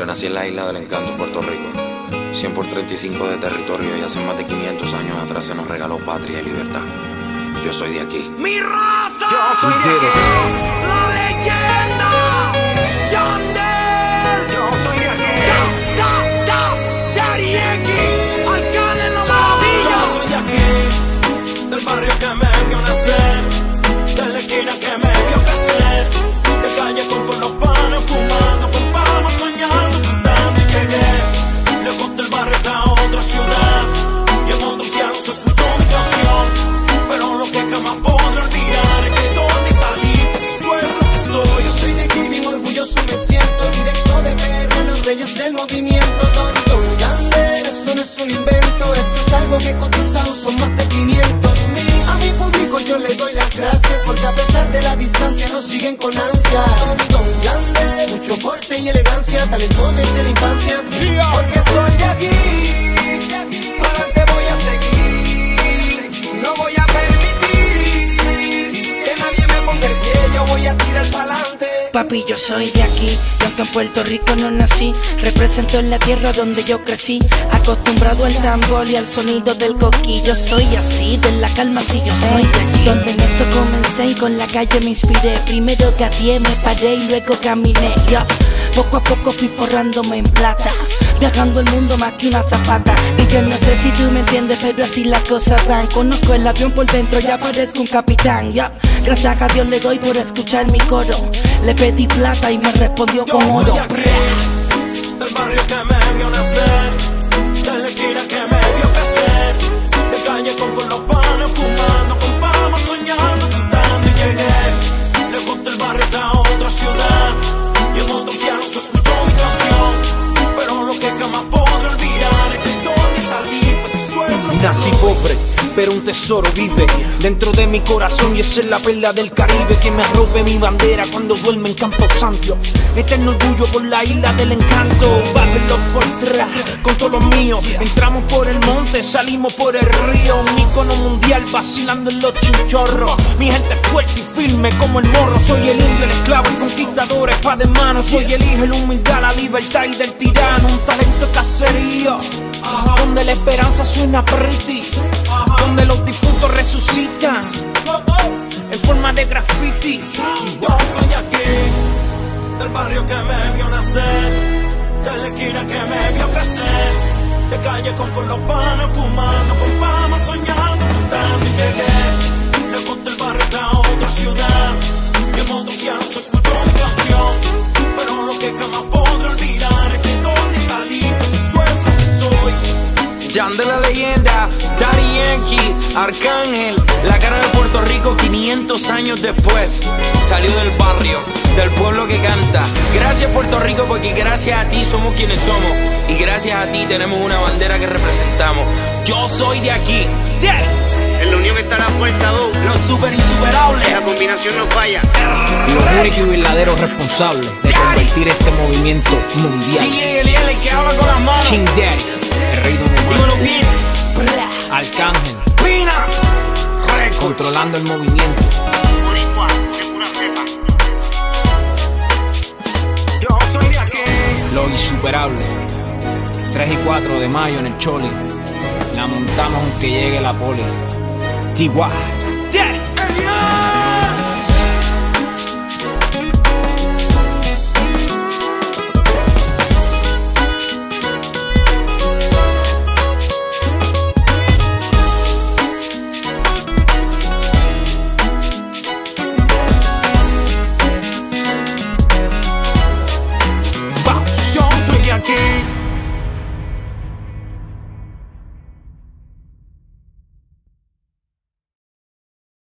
Yo nací en la isla del encanto, Puerto Rico. 100 por 35 de territorio y hace más de 500 años atrás se nos regaló patria y libertad. Yo soy de aquí. ¡Mi raza! Yo soy de aquí. ¡La leyenda! Esto es algo que cotizado son más de 500 mil. A mi público yo le doy las gracias Porque a pesar de la distancia nos siguen con ansia. Don Don Yander, mucho porte y elegancia Talento desde la infancia. Porque soy de aquí Papi, yo soy de aquí, y aunque en Puerto Rico no nací, represento en la tierra donde yo crecí, acostumbrado al tambor y al sonido del coquillo. Soy así, de la calma si yo soy de allí. Donde en esto comencé y con la calle me inspiré. Primero gateé, me paré y luego caminé. Yo, poco a poco fui forrándome en plata. Viajando el mundo más que una zafata Y yo no sé si tú me entiendes, pero así las cosas van Conozco el avión por dentro, ya parezco un capitán ya. Gracias a Dios le doy por escuchar mi coro. Le pedí plata y me respondió Yo con oro. de aquí, del barrio que me vio nacer, de la esquina que me vio crecer, de calle con, con los panes, fumando con palmas, soñando, cantando y llegué. Lejos del barrio a otra ciudad, y en otros cielos se escuchó mi canción, pero lo que jamás podré olvidar es de dónde salí, pues eso es lo que Nací soy. pobre, pero un tesoro vive dentro de mi corazón y esa es la perla del Caribe que me arrope mi bandera cuando duerme en Campo Santo. Eterno orgullo por la isla del encanto, Babylon Fortress con todos los míos. Entramos por el monte, salimos por el río, un icono mundial vacilando en los chinchorros. Mi gente es fuerte y firme como el morro. Soy el indio, el esclavo, el conquistador, espada en mano. Soy el hijo, el humildad, la libertad y del tirano. Un talento de cacerío, donde la esperanza suena pretty, donde los difuntos resucitan en forma de graffiti. Yo soy aquí, del barrio que me vio nacer, de la esquina que me vio crecer, de calle con, con fumando con palmas, soñando, cantando y llegué. Jan de la leyenda, Daddy Yankee, Arcángel, la cara de Puerto Rico 500 años después. Salió del barrio, del pueblo que canta. Gracias Puerto Rico porque gracias a ti somos quienes somos. Y gracias a ti tenemos una bandera que representamos. Yo soy de aquí. Yeah. En la unión está la fuerza, dos. Los super insuperables. La combinación no falla. Los únicos y verdaderos responsables de convertir este movimiento mundial. DJ Eliel, el que habla con las manos. King Daddy, el rey Dímelo bien. Arcángel, Pina. Controlando el movimiento. Yo soy de aquí. Los insuperables. 3 y 4 de mayo en el Choli. La montamos aunque llegue la poli. Tiwa. Yeah.